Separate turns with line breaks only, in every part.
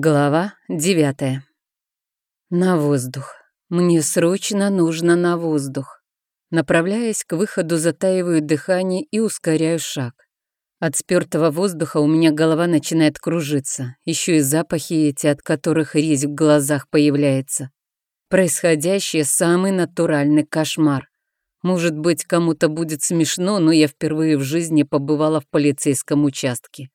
Глава девятая. На воздух. Мне срочно нужно на воздух. Направляясь к выходу, затаиваю дыхание и ускоряю шаг. От спёртого воздуха у меня голова начинает кружиться. Еще и запахи эти, от которых резь в глазах появляется. Происходящее — самый натуральный кошмар. Может быть, кому-то будет смешно, но я впервые в жизни побывала в полицейском участке.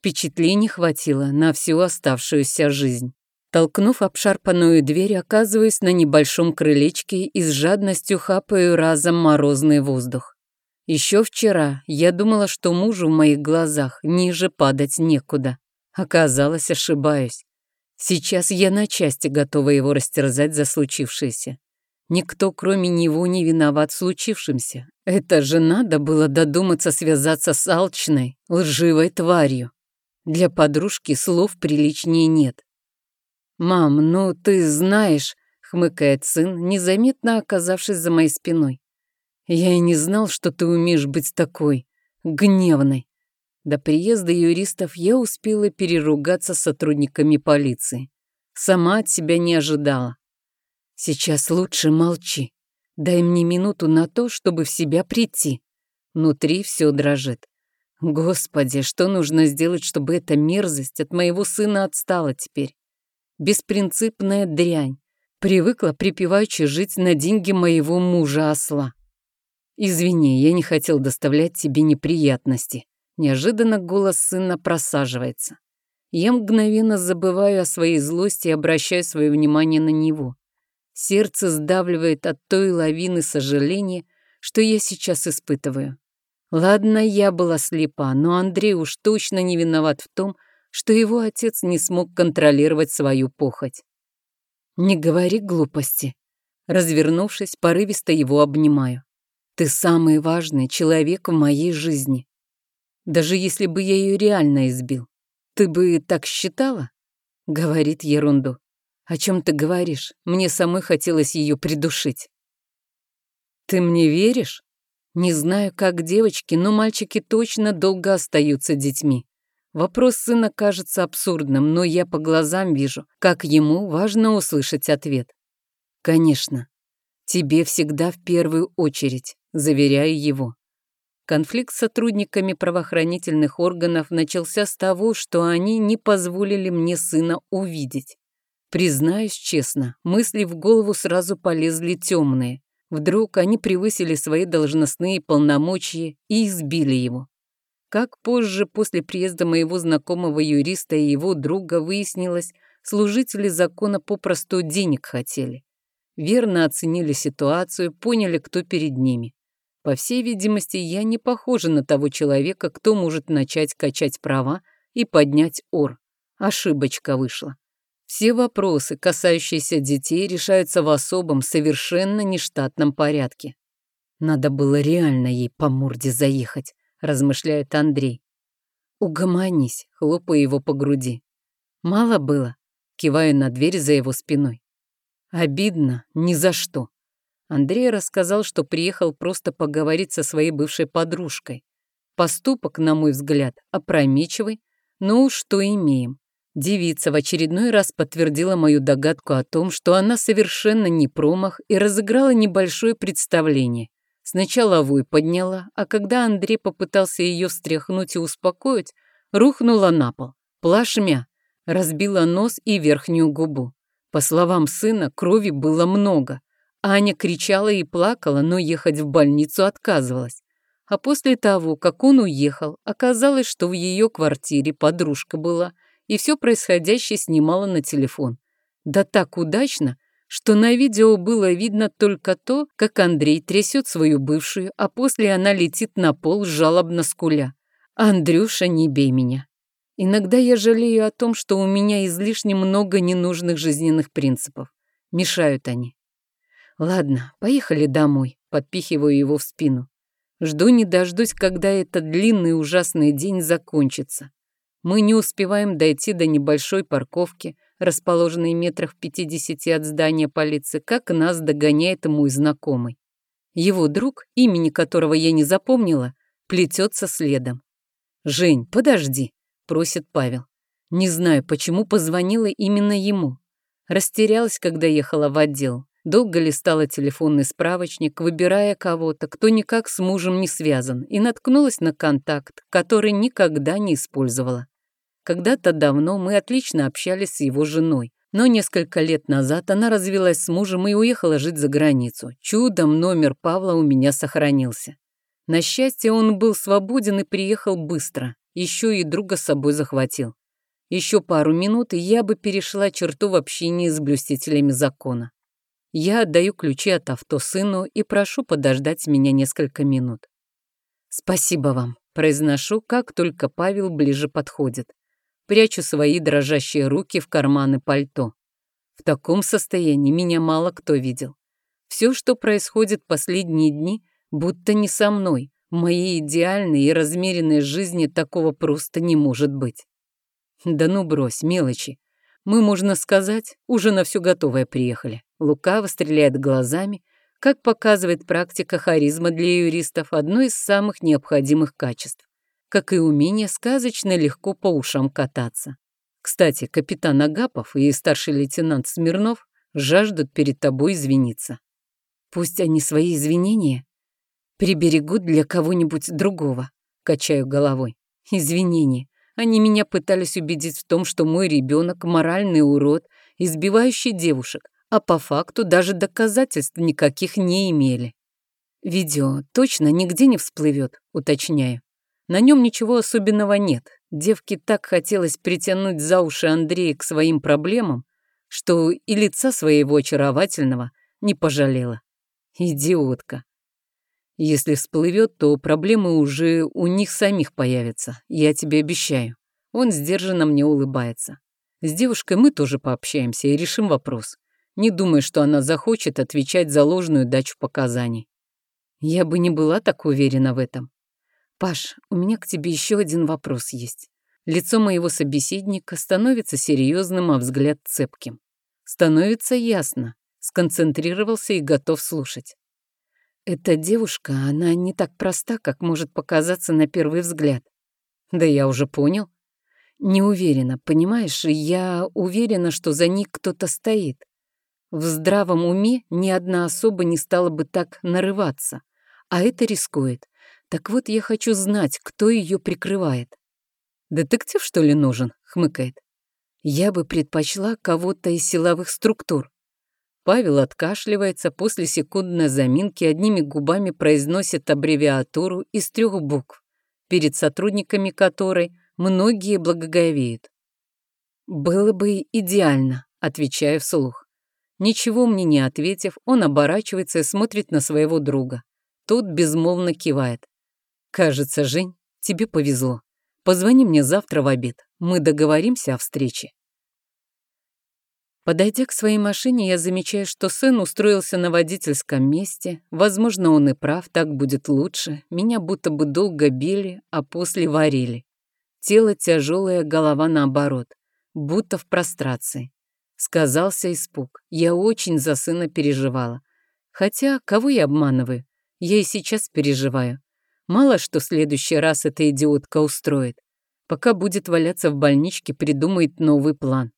Впечатлений хватило на всю оставшуюся жизнь. Толкнув обшарпанную дверь, оказываюсь на небольшом крылечке и с жадностью хапаю разом морозный воздух. Еще вчера я думала, что мужу в моих глазах ниже падать некуда. Оказалось, ошибаюсь. Сейчас я на части готова его растерзать за случившееся. Никто, кроме него, не виноват в случившемся. Это же надо было додуматься связаться с алчной, лживой тварью. Для подружки слов приличнее нет. «Мам, ну ты знаешь», — хмыкает сын, незаметно оказавшись за моей спиной. «Я и не знал, что ты умеешь быть такой гневной». До приезда юристов я успела переругаться с сотрудниками полиции. Сама от себя не ожидала. Сейчас лучше молчи. Дай мне минуту на то, чтобы в себя прийти. Внутри все дрожит. Господи, что нужно сделать, чтобы эта мерзость от моего сына отстала теперь? Беспринципная дрянь. Привыкла припеваючи жить на деньги моего мужа-осла. Извини, я не хотел доставлять тебе неприятности. Неожиданно голос сына просаживается. Я мгновенно забываю о своей злости и обращаю свое внимание на него. Сердце сдавливает от той лавины сожаления, что я сейчас испытываю. Ладно, я была слепа, но Андрей уж точно не виноват в том, что его отец не смог контролировать свою похоть. «Не говори глупости». Развернувшись, порывисто его обнимаю. «Ты самый важный человек в моей жизни. Даже если бы я ее реально избил, ты бы так считала?» Говорит ерунду. «О чем ты говоришь? Мне самой хотелось ее придушить». «Ты мне веришь?» Не знаю, как девочки, но мальчики точно долго остаются детьми. Вопрос сына кажется абсурдным, но я по глазам вижу, как ему важно услышать ответ. Конечно, тебе всегда в первую очередь, заверяю его. Конфликт с сотрудниками правоохранительных органов начался с того, что они не позволили мне сына увидеть. Признаюсь честно, мысли в голову сразу полезли темные. Вдруг они превысили свои должностные полномочия и избили его. Как позже, после приезда моего знакомого юриста и его друга, выяснилось, служители закона попросту денег хотели. Верно оценили ситуацию, поняли, кто перед ними. По всей видимости, я не похожа на того человека, кто может начать качать права и поднять ор. Ошибочка вышла. Все вопросы, касающиеся детей, решаются в особом, совершенно нештатном порядке. Надо было реально ей по морде заехать, размышляет Андрей. Угомонись, хлопаю его по груди. Мало было, киваю на дверь за его спиной. Обидно, ни за что. Андрей рассказал, что приехал просто поговорить со своей бывшей подружкой. Поступок, на мой взгляд, опрометчивый, но уж что имеем. Девица в очередной раз подтвердила мою догадку о том, что она совершенно не промах и разыграла небольшое представление. Сначала вой подняла, а когда Андрей попытался ее встряхнуть и успокоить, рухнула на пол, плашмя, разбила нос и верхнюю губу. По словам сына, крови было много. Аня кричала и плакала, но ехать в больницу отказывалась. А после того, как он уехал, оказалось, что в ее квартире подружка была – и все происходящее снимала на телефон. Да так удачно, что на видео было видно только то, как Андрей трясет свою бывшую, а после она летит на пол жалобно скуля. «Андрюша, не бей меня». Иногда я жалею о том, что у меня излишне много ненужных жизненных принципов. Мешают они. Ладно, поехали домой, подпихиваю его в спину. Жду не дождусь, когда этот длинный ужасный день закончится. Мы не успеваем дойти до небольшой парковки, расположенной метрах в пятидесяти от здания полиции, как нас догоняет мой знакомый. Его друг, имени которого я не запомнила, плетется следом. «Жень, подожди», — просит Павел. Не знаю, почему позвонила именно ему. Растерялась, когда ехала в отдел. Долго листала телефонный справочник, выбирая кого-то, кто никак с мужем не связан, и наткнулась на контакт, который никогда не использовала. Когда-то давно мы отлично общались с его женой, но несколько лет назад она развелась с мужем и уехала жить за границу. Чудом номер Павла у меня сохранился. На счастье, он был свободен и приехал быстро. Еще и друга с собой захватил. Еще пару минут, и я бы перешла черту в общении с блюстителями закона. Я отдаю ключи от авто сыну и прошу подождать меня несколько минут. «Спасибо вам», — произношу, как только Павел ближе подходит. Прячу свои дрожащие руки в карманы пальто. В таком состоянии меня мало кто видел. Все, что происходит последние дни, будто не со мной. Моей идеальной и размеренной жизни такого просто не может быть. Да ну брось, мелочи. Мы, можно сказать, уже на все готовое приехали. Лукаво стреляет глазами. Как показывает практика, харизма для юристов – одно из самых необходимых качеств. Как и умение сказочно легко по ушам кататься. Кстати, капитан Агапов и старший лейтенант Смирнов жаждут перед тобой извиниться. Пусть они свои извинения приберегут для кого-нибудь другого, качаю головой. Извинения. Они меня пытались убедить в том, что мой ребенок – моральный урод, избивающий девушек, а по факту даже доказательств никаких не имели. Видео точно нигде не всплывет, уточняю. На нем ничего особенного нет. Девке так хотелось притянуть за уши Андрея к своим проблемам, что и лица своего очаровательного не пожалела. Идиотка. Если всплывет, то проблемы уже у них самих появятся, я тебе обещаю. Он сдержанно мне улыбается. С девушкой мы тоже пообщаемся и решим вопрос. Не думаю, что она захочет отвечать за ложную дачу показаний. Я бы не была так уверена в этом. Паш, у меня к тебе еще один вопрос есть. Лицо моего собеседника становится серьезным, а взгляд цепким. Становится ясно. Сконцентрировался и готов слушать. Эта девушка, она не так проста, как может показаться на первый взгляд. Да я уже понял. Не уверена, понимаешь, я уверена, что за ней кто-то стоит. В здравом уме ни одна особа не стала бы так нарываться, а это рискует. Так вот, я хочу знать, кто ее прикрывает. «Детектив, что ли, нужен?» — хмыкает. «Я бы предпочла кого-то из силовых структур. Павел откашливается, после секундной заминки одними губами произносит аббревиатуру из трех букв, перед сотрудниками которой многие благоговеют. «Было бы идеально», — отвечаю вслух. Ничего мне не ответив, он оборачивается и смотрит на своего друга. Тот безмолвно кивает. «Кажется, Жень, тебе повезло. Позвони мне завтра в обед. Мы договоримся о встрече». Подойдя к своей машине, я замечаю, что сын устроился на водительском месте. Возможно, он и прав, так будет лучше. Меня будто бы долго били, а после варили. Тело тяжелое, голова наоборот, будто в прострации. Сказался испуг. Я очень за сына переживала. Хотя, кого я обманываю? Я и сейчас переживаю. Мало что в следующий раз эта идиотка устроит. Пока будет валяться в больничке, придумает новый план.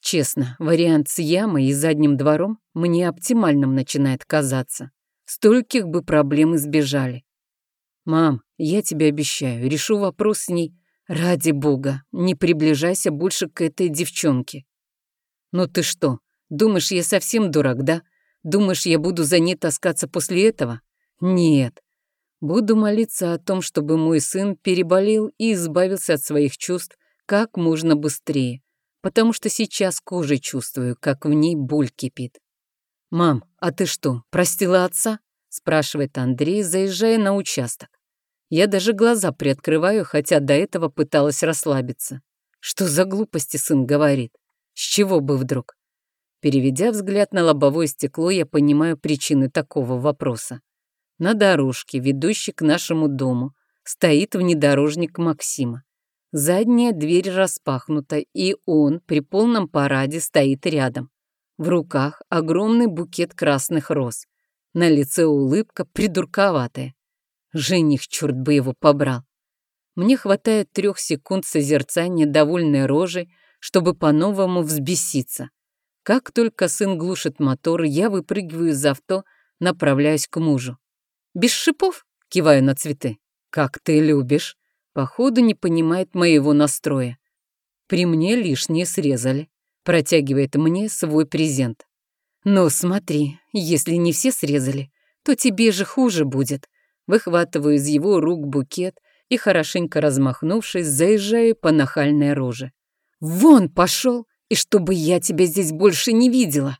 Честно, вариант с ямой и задним двором мне оптимальным начинает казаться. Стольких бы проблем избежали. Мам, я тебе обещаю, решу вопрос с ней. Ради бога, не приближайся больше к этой девчонке. Ну ты что, думаешь, я совсем дурак, да? Думаешь, я буду за ней таскаться после этого? Нет. Буду молиться о том, чтобы мой сын переболел и избавился от своих чувств как можно быстрее потому что сейчас кожей чувствую, как в ней боль кипит. «Мам, а ты что, простила отца?» — спрашивает Андрей, заезжая на участок. Я даже глаза приоткрываю, хотя до этого пыталась расслабиться. Что за глупости сын говорит? С чего бы вдруг? Переведя взгляд на лобовое стекло, я понимаю причины такого вопроса. На дорожке, ведущей к нашему дому, стоит внедорожник Максима. Задняя дверь распахнута, и он при полном параде стоит рядом. В руках огромный букет красных роз. На лице улыбка придурковатая. Жених, черт бы его побрал. Мне хватает трех секунд созерцания довольной рожи, чтобы по-новому взбеситься. Как только сын глушит мотор, я выпрыгиваю из авто, направляюсь к мужу. «Без шипов?» — киваю на цветы. «Как ты любишь!» Походу не понимает моего настроя. При мне лишнее срезали. Протягивает мне свой презент. «Ну, смотри, если не все срезали, то тебе же хуже будет». Выхватываю из его рук букет и, хорошенько размахнувшись, заезжаю по нахальной роже. «Вон пошел! И чтобы я тебя здесь больше не видела!»